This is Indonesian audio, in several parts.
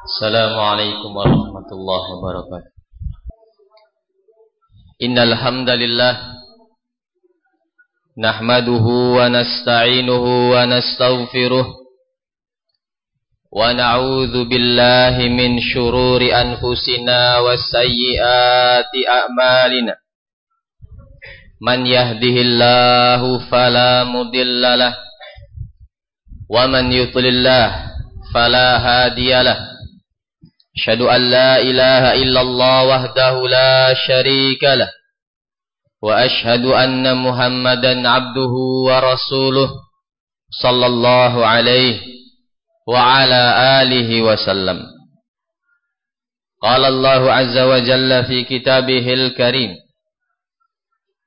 السلام عليكم ورحمة الله وبركاته إن الحمد لله نحمده ونستعينه ونستغفره ونعوذ بالله من شرور أنفسنا وسيئات أعمالنا من يهده الله فلا مضل له ومن يضلل الله فلا هادي له أشهد أن لا إله إلا الله وحده لا شريك له وأشهد أن محمدا عبده ورسوله صلى الله عليه وعلى آله وسلم. قال الله عز وجل في كتابه الكريم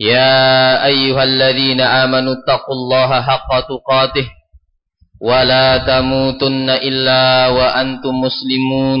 يا أيها الذين آمنوا اتقوا الله حق تقاته ولا تموتن إلا وأنتم مسلمون.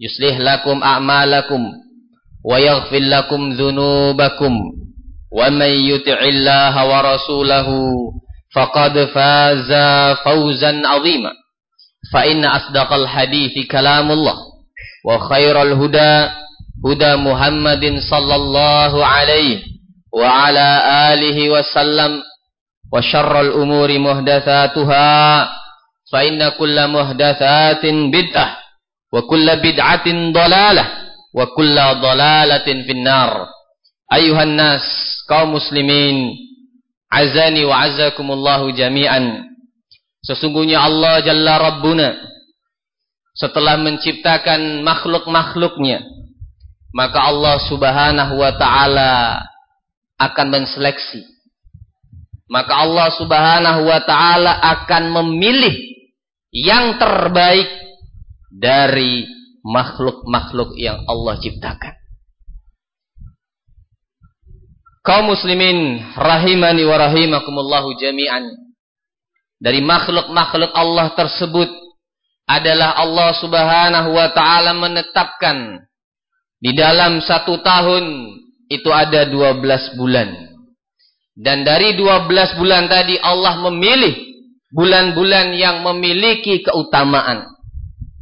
يصلح لكم أعمالكم ويغفر لكم ذنوبكم ومن يطع الله ورسوله فقد فاز فوزا عظيما فإن أصدق الحديث كلام الله وخير الهدى هدى محمد صلى الله عليه وعلى آله وسلم وشر الأمور مهدثاتها فإن كل مهدثات بدأة wa kulla bid'atin dalalah wa kulla dalalatin finnar. Ayuhan nas kaum muslimin azani wa azakumullahu jami'an. Sesungguhnya Allah jalla rabbuna setelah menciptakan makhluk-makhluknya maka Allah subhanahu wa ta'ala akan menseleksi. Maka Allah subhanahu wa ta'ala akan memilih yang terbaik dari makhluk-makhluk yang Allah ciptakan. Kaum muslimin rahimani wa rahimakumullahu jami'an. Dari makhluk-makhluk Allah tersebut adalah Allah subhanahu wa ta'ala menetapkan di dalam satu tahun itu ada 12 bulan. Dan dari 12 bulan tadi Allah memilih bulan-bulan yang memiliki keutamaan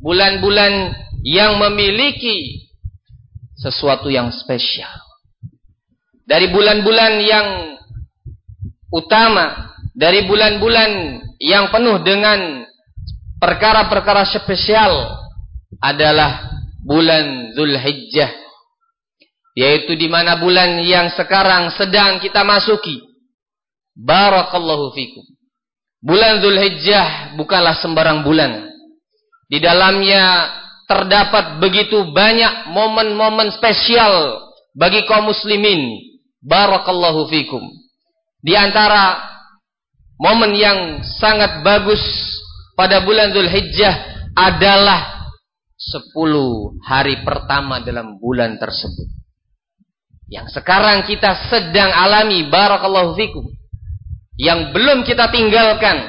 bulan-bulan yang memiliki sesuatu yang spesial. Dari bulan-bulan yang utama, dari bulan-bulan yang penuh dengan perkara-perkara spesial adalah bulan Zulhijjah. Yaitu di mana bulan yang sekarang sedang kita masuki. Barakallahu fikum. Bulan Zulhijjah bukanlah sembarang bulan. Di dalamnya terdapat begitu banyak momen-momen spesial bagi kaum muslimin. Barakallahu fikum. Di antara momen yang sangat bagus pada bulan Zulhijjah adalah 10 hari pertama dalam bulan tersebut. Yang sekarang kita sedang alami barakallahu fikum. Yang belum kita tinggalkan.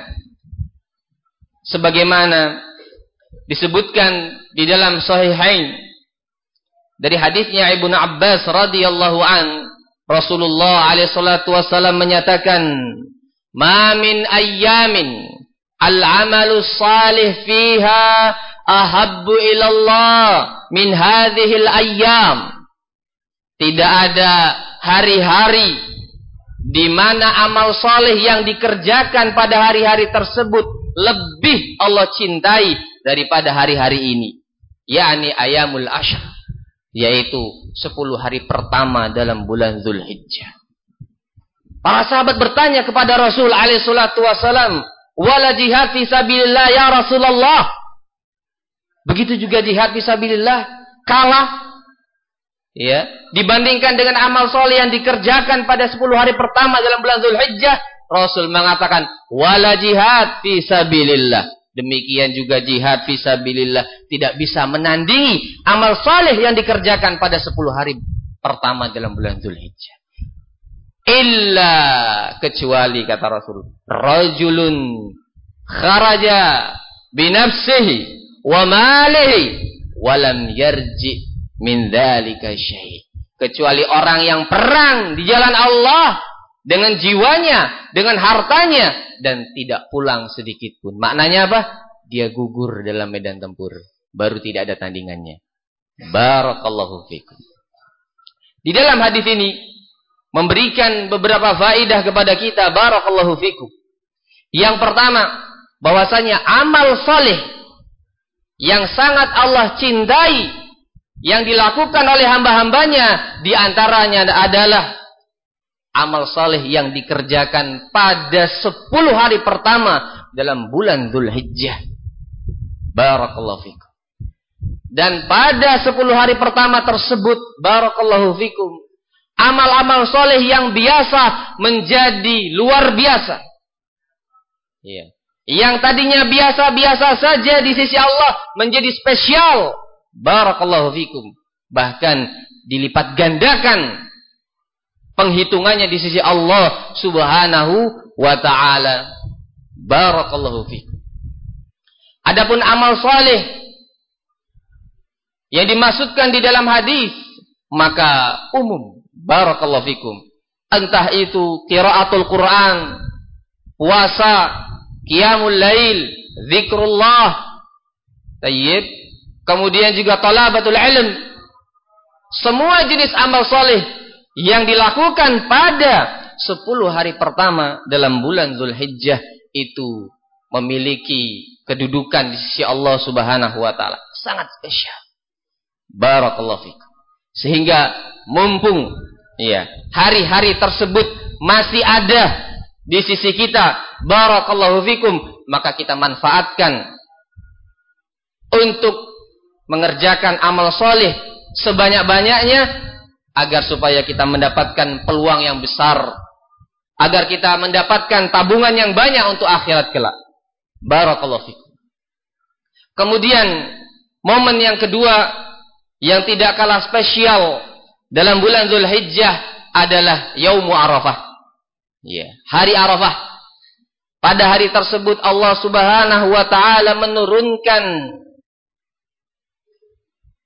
Sebagaimana disebutkan di dalam sahihain dari hadisnya Ibnu Abbas radhiyallahu an Rasulullah alaihi salatu wasallam menyatakan ma min ayyamin al-amalu salih fiha ahabbu ila Allah min hadhihi al-ayyam tidak ada hari-hari di mana amal saleh yang dikerjakan pada hari-hari tersebut lebih Allah cintai daripada hari-hari ini. Yakni ayamul ashr yaitu 10 hari pertama dalam bulan Zulhijjah. Para sahabat bertanya kepada Rasul alaihi salatu wala jihad fi sabilillah ya Rasulullah? Begitu juga jihad fi sabilillah kalah ya. Dibandingkan dengan amal soleh yang dikerjakan pada 10 hari pertama dalam bulan Zulhijjah Rasul mengatakan wala jihad fi sabilillah Demikian juga jihad fisabilillah tidak bisa menandingi amal saleh yang dikerjakan pada 10 hari pertama dalam bulan Zulhijjah. Illa kecuali kata Rasul, rajulun kharaja binafsihi wa malihi walam yarji min dzalika syai. Kecuali orang yang perang di jalan Allah dengan jiwanya, dengan hartanya dan tidak pulang sedikit pun. Maknanya apa? Dia gugur dalam medan tempur, baru tidak ada tandingannya. Barakallahu fikum. Di dalam hadis ini memberikan beberapa faidah kepada kita barakallahu fikum. Yang pertama, bahwasanya amal soleh yang sangat Allah cintai yang dilakukan oleh hamba-hambanya di antaranya adalah amal soleh yang dikerjakan pada 10 hari pertama dalam bulan Dhul Hijjah. Barakallahu fikum. Dan pada 10 hari pertama tersebut, Barakallahu fikum, amal-amal soleh yang biasa menjadi luar biasa. Iya. Yang tadinya biasa-biasa saja di sisi Allah menjadi spesial Barakallahu fikum. Bahkan dilipat gandakan penghitungannya di sisi Allah Subhanahu wa taala. Barakallahu fikum. Adapun amal saleh yang dimaksudkan di dalam hadis maka umum. Barakallahu fikum. Entah itu qiraatul Quran, puasa, qiyamul lail, zikrullah. Tayyib Kemudian juga talabatul ilm. Semua jenis amal soleh yang dilakukan pada 10 hari pertama dalam bulan Zulhijjah itu memiliki kedudukan di sisi Allah Subhanahu wa taala sangat spesial. Barakallahu fikum. Sehingga mumpung ya, hari-hari tersebut masih ada di sisi kita, barakallahu fikum, maka kita manfaatkan untuk mengerjakan amal soleh sebanyak-banyaknya agar supaya kita mendapatkan peluang yang besar agar kita mendapatkan tabungan yang banyak untuk akhirat kelak. Barakallahu fikum. Kemudian momen yang kedua yang tidak kalah spesial dalam bulan Zulhijjah adalah Yaumu Arafah. Ya, hari Arafah. Pada hari tersebut Allah Subhanahu wa taala menurunkan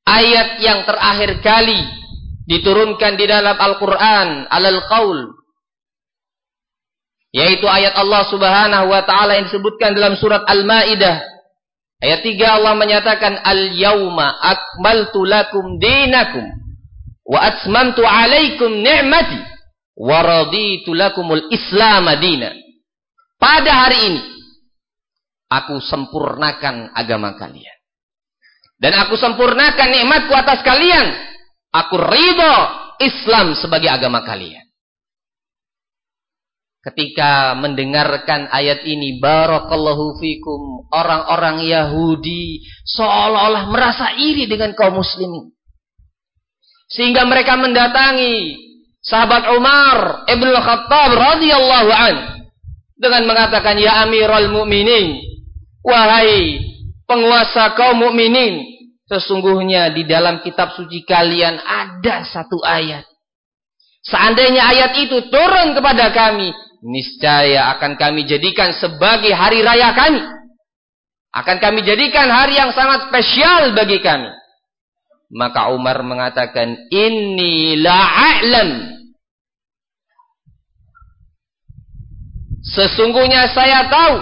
ayat yang terakhir kali diturunkan di dalam Al-Quran alal qaul. Yaitu ayat Allah subhanahu wa ta'ala yang disebutkan dalam surat Al-Ma'idah. Ayat 3 Allah menyatakan al-yawma akmaltu lakum dinakum wa atmamtu alaikum ni'mati wa raditu lakumul islam dina. Pada hari ini aku sempurnakan agama kalian. Dan aku sempurnakan nikmatku atas kalian. Aku ridho Islam sebagai agama kalian. Ketika mendengarkan ayat ini, Barakallahu fikum, orang-orang Yahudi seolah-olah merasa iri dengan kaum muslimin. Sehingga mereka mendatangi sahabat Umar Ibn Khattab radhiyallahu an dengan mengatakan ya Amirul Mukminin wahai penguasa kaum mukminin, sesungguhnya di dalam kitab suci kalian ada satu ayat. Seandainya ayat itu turun kepada kami, niscaya akan kami jadikan sebagai hari raya kami. Akan kami jadikan hari yang sangat spesial bagi kami. Maka Umar mengatakan, Inni la'a'lam. Sesungguhnya saya tahu.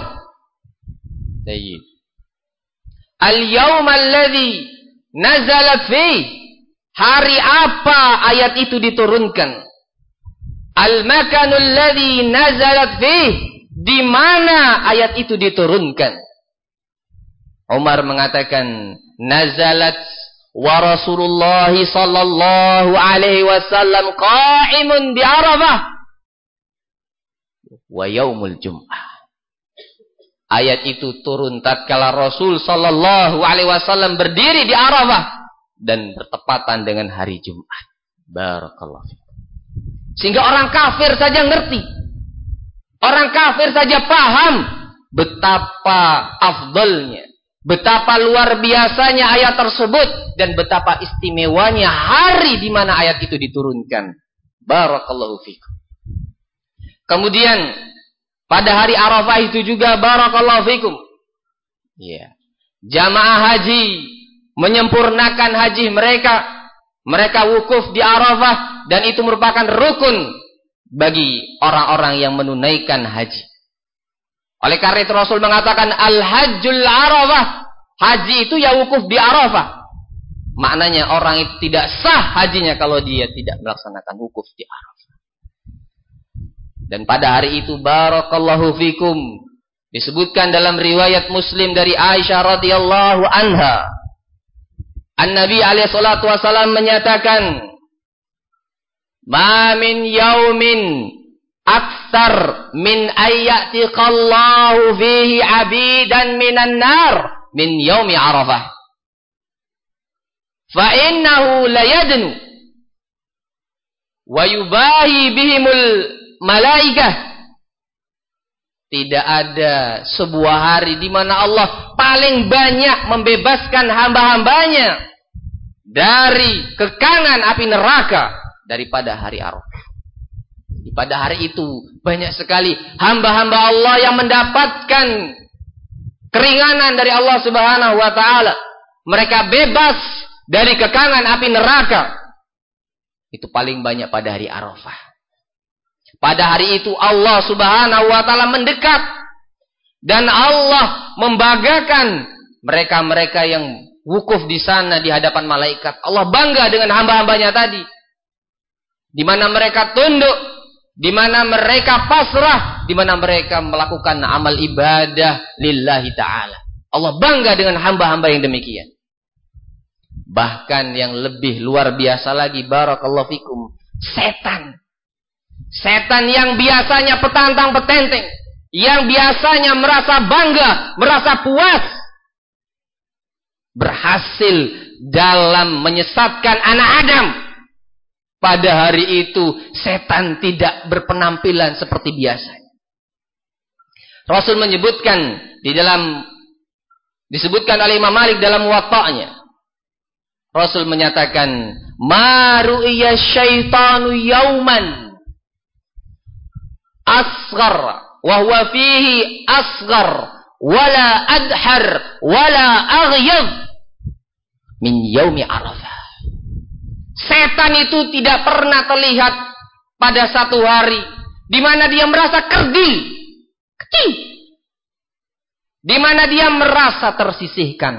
Al-yawma nazalat fi. Hari apa ayat itu diturunkan? Al-makanul ladzi nazalat fi. Di mana ayat itu diturunkan? Umar mengatakan nazalat wa Rasulullah sallallahu alaihi wasallam qa'imun bi Arafah wa yaumul jum'ah Ayat itu turun tatkala Rasul sallallahu alaihi wasallam berdiri di Arafah dan bertepatan dengan hari Jumat. Barakallahu Sehingga orang kafir saja ngerti. Orang kafir saja paham betapa afdalnya, betapa luar biasanya ayat tersebut dan betapa istimewanya hari di mana ayat itu diturunkan. Barakallahu fikum. Kemudian pada hari Arafah itu juga barakallahu fikum. Ya. Jamaah haji menyempurnakan haji mereka. Mereka wukuf di Arafah dan itu merupakan rukun bagi orang-orang yang menunaikan haji. Oleh karena itu Rasul mengatakan al-hajjul Arafah. Haji itu ya wukuf di Arafah. Maknanya orang itu tidak sah hajinya kalau dia tidak melaksanakan wukuf di Arafah. Dan pada hari itu barakallahu fikum disebutkan dalam riwayat Muslim dari Aisyah radhiyallahu anha. An-Nabi alaihi salatu wasallam menyatakan, "Ma min yaumin aktsar min ayyatiqallahu fihi 'abidan minan nar min yaumi Arafah." Fa innahu la yadnu wa yubahi bihimul malaikah. Tidak ada sebuah hari di mana Allah paling banyak membebaskan hamba-hambanya dari kekangan api neraka daripada hari Arafah. Pada hari itu banyak sekali hamba-hamba Allah yang mendapatkan keringanan dari Allah Subhanahu wa taala. Mereka bebas dari kekangan api neraka. Itu paling banyak pada hari Arafah. Pada hari itu Allah subhanahu wa ta'ala mendekat. Dan Allah membanggakan mereka-mereka yang wukuf di sana di hadapan malaikat. Allah bangga dengan hamba-hambanya tadi. Di mana mereka tunduk, di mana mereka pasrah, di mana mereka melakukan amal ibadah lillahi ta'ala. Allah bangga dengan hamba-hamba yang demikian. Bahkan yang lebih luar biasa lagi, barakallahu fikum, setan Setan yang biasanya petantang petenteng, yang biasanya merasa bangga, merasa puas, berhasil dalam menyesatkan anak Adam. Pada hari itu setan tidak berpenampilan seperti biasa. Rasul menyebutkan di dalam disebutkan oleh Imam Malik dalam wataknya. Rasul menyatakan, "Ma ru'iya syaitanu yauman asghar wa huwa fihi asghar wala adhar wala aghyad min yaumi arafah. Setan itu tidak pernah terlihat pada satu hari di mana dia merasa kerdil kecil. Di mana dia merasa tersisihkan.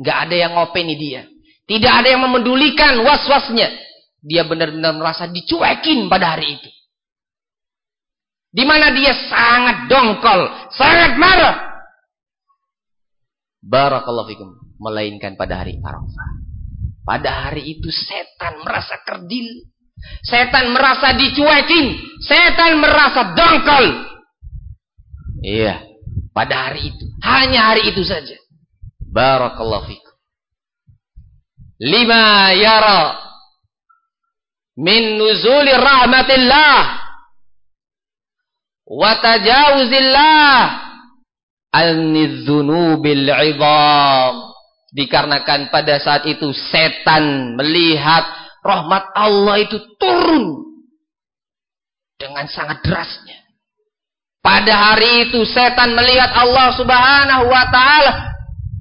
Nggak ada yang ngopeni dia. Tidak ada yang memedulikan was-wasnya. Dia benar-benar merasa dicuekin pada hari itu di mana dia sangat dongkol, sangat marah. Barakallahu fikum. Melainkan pada hari Arafah. Pada hari itu setan merasa kerdil. Setan merasa dicuekin. Setan merasa dongkol. Iya. Pada hari itu. Hanya hari itu saja. Barakallahu fikum. Lima yara min nuzuli rahmatillah wa tajawuzillah al-nidzunubil idham dikarenakan pada saat itu setan melihat rahmat Allah itu turun. Dengan sangat derasnya. Pada hari itu setan melihat Allah subhanahu wa ta'ala.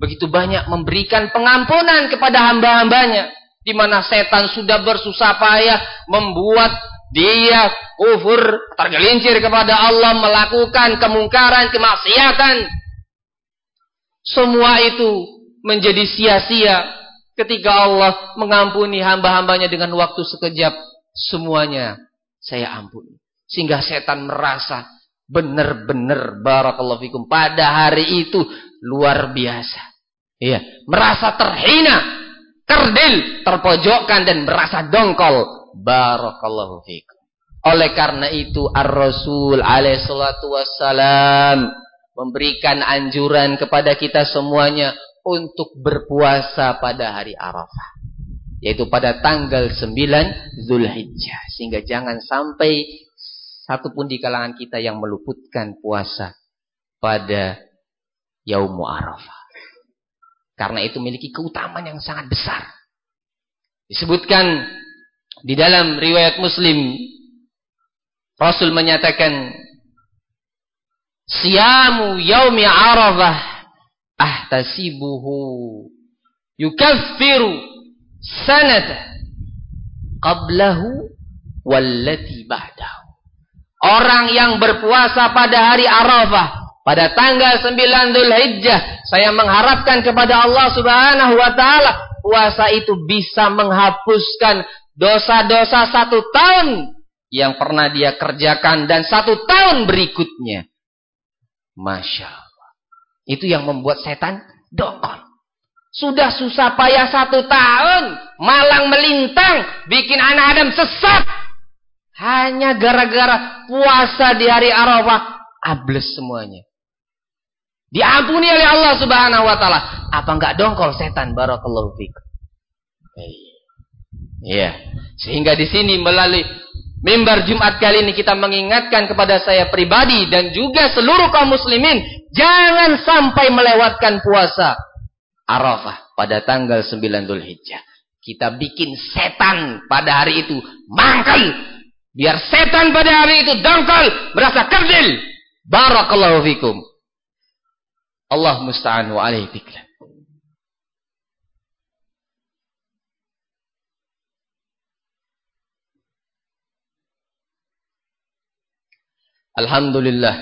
Begitu banyak memberikan pengampunan kepada hamba-hambanya. Di mana setan sudah bersusah payah membuat dia kufur, tergelincir kepada Allah, melakukan kemungkaran, kemaksiatan. Semua itu menjadi sia-sia ketika Allah mengampuni hamba-hambanya dengan waktu sekejap. Semuanya saya ampuni. Sehingga setan merasa benar-benar barakallahu fikum pada hari itu luar biasa. Iya, merasa terhina, kerdil, terpojokkan dan merasa dongkol Barakallahu fikum. Oleh karena itu Ar-Rasul alaihissalatu wassalam memberikan anjuran kepada kita semuanya untuk berpuasa pada hari Arafah. Yaitu pada tanggal 9 Zulhijjah. Sehingga jangan sampai satu pun di kalangan kita yang meluputkan puasa pada Yaumu Arafah. Karena itu memiliki keutamaan yang sangat besar. Disebutkan di dalam riwayat Muslim Rasul menyatakan Siyamu yaumi Arafah ahtasibuhu yukaffiru sanata qablahu wallati ba'dahu. Orang yang berpuasa pada hari Arafah pada tanggal 9 Dzulhijjah saya mengharapkan kepada Allah Subhanahu wa taala puasa itu bisa menghapuskan dosa-dosa satu tahun yang pernah dia kerjakan dan satu tahun berikutnya. Masya Allah. Itu yang membuat setan dongkol. Sudah susah payah satu tahun. Malang melintang. Bikin anak Adam sesat. Hanya gara-gara puasa di hari Arafah. Ables semuanya. Diampuni oleh Allah Subhanahu wa taala. Apa enggak dongkol setan barakallahu fikum. Iya. Sehingga di sini melalui mimbar Jumat kali ini kita mengingatkan kepada saya pribadi dan juga seluruh kaum muslimin jangan sampai melewatkan puasa Arafah pada tanggal 9 Dzulhijjah. Kita bikin setan pada hari itu mangkal. Biar setan pada hari itu dongkol, merasa kerdil. Barakallahu fikum. Allah musta'an wa alaihi tiklan. الحمد لله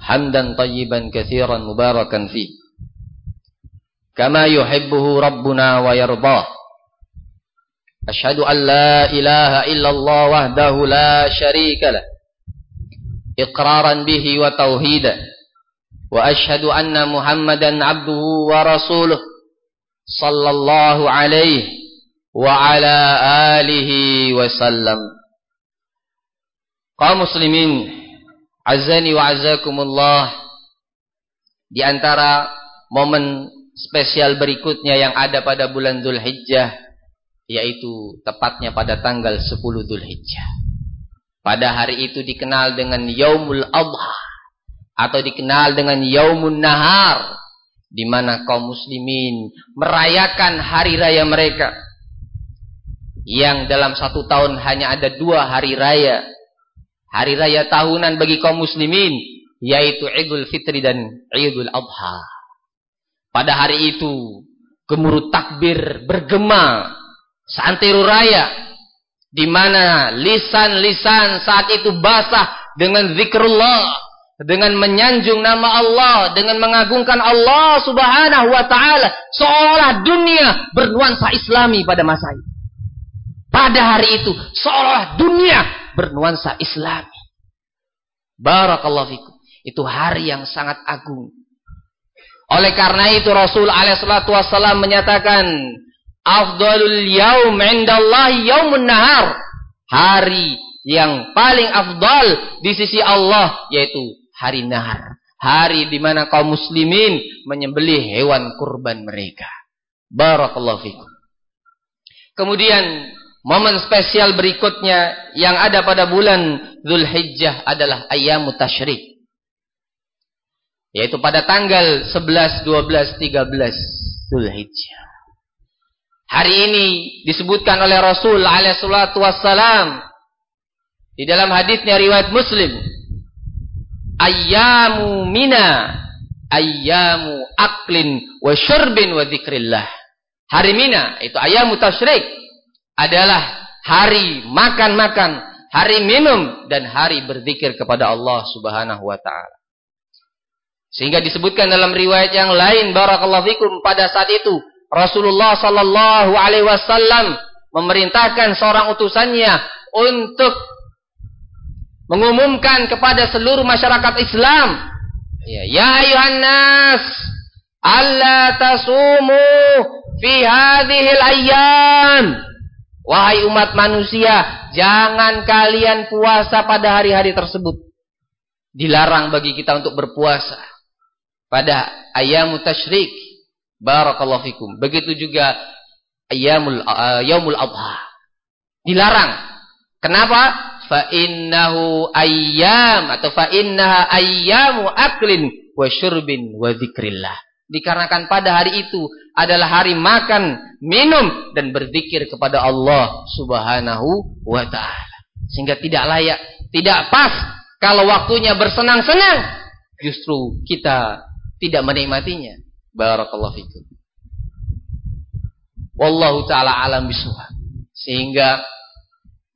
حمدا طيبا كثيرا مباركا فيه كما يحبه ربنا ويرضاه أشهد أن لا إله إلا الله وحده لا شريك له إقرارا به وتوحيدا وأشهد أن محمدا عبده ورسوله صلى الله عليه وعلى آله وسلم kaum muslimin azani wa azakumullah di antara momen spesial berikutnya yang ada pada bulan Dzulhijjah yaitu tepatnya pada tanggal 10 Dzulhijjah. Pada hari itu dikenal dengan Yaumul Adha atau dikenal dengan Yaumun Nahar di mana kaum muslimin merayakan hari raya mereka yang dalam satu tahun hanya ada dua hari raya hari raya tahunan bagi kaum muslimin yaitu Idul Fitri dan Idul Adha pada hari itu gemuruh takbir bergema santero raya di mana lisan-lisan saat itu basah dengan zikrullah dengan menyanjung nama Allah, dengan mengagungkan Allah Subhanahu wa taala, seolah dunia bernuansa Islami pada masa itu. Pada hari itu, seolah dunia bernuansa Islami. Barakallahu fikum. Itu hari yang sangat agung. Oleh karena itu Rasul alaihissalatu wassalam menyatakan, "Afdalul yaum 'indallahi yaumun nahar." Hari yang paling afdal di sisi Allah yaitu hari nahar. Hari di mana kaum muslimin menyembelih hewan kurban mereka. Barakallahu fikum. Kemudian momen spesial berikutnya yang ada pada bulan Zulhijjah adalah ayyamu tasyrik. Yaitu pada tanggal 11, 12, 13 Zulhijjah. Hari ini disebutkan oleh Rasul alaihi salatu wassalam di dalam hadisnya riwayat Muslim ayyamu mina ayyamu aklin wa syurbin wa zikrillah hari mina itu ayyamu tasyrik adalah hari makan-makan hari minum dan hari berzikir kepada Allah subhanahu wa ta'ala. Sehingga disebutkan dalam riwayat yang lain barakallahu fikum pada saat itu Rasulullah sallallahu alaihi wasallam memerintahkan seorang utusannya untuk mengumumkan kepada seluruh masyarakat Islam ya ya ayuhan nas tasumu fi hadhil ayyam wahai umat manusia jangan kalian puasa pada hari-hari tersebut. Dilarang bagi kita untuk berpuasa pada ayamut tasyrik. Barakallahu fikum. Begitu juga ayamul uh, yaumul adha. Dilarang. Kenapa? Fa ayyam atau fa innaha aklin wa syurbin wa dzikrillah. Dikarenakan pada hari itu adalah hari makan, minum dan berzikir kepada Allah Subhanahu wa taala. Sehingga tidak layak, tidak pas kalau waktunya bersenang-senang justru kita tidak menikmatinya. Barakallahu fikum. Wallahu taala alam bishawab. Sehingga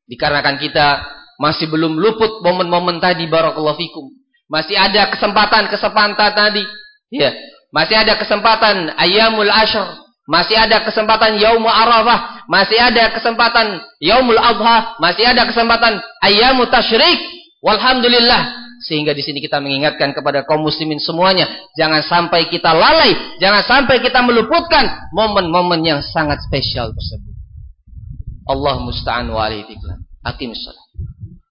dikarenakan kita masih belum luput momen-momen tadi barakallahu fikum. Masih ada kesempatan-kesempatan tadi. Ya, masih ada kesempatan ayamul ashr, masih ada kesempatan yaumul arafah, masih ada kesempatan yaumul adha, masih ada kesempatan ayamut tasyrik. Walhamdulillah sehingga di sini kita mengingatkan kepada kaum muslimin semuanya, jangan sampai kita lalai, jangan sampai kita meluputkan momen-momen yang sangat spesial tersebut. Allah musta'an wa alaihi Akim salat.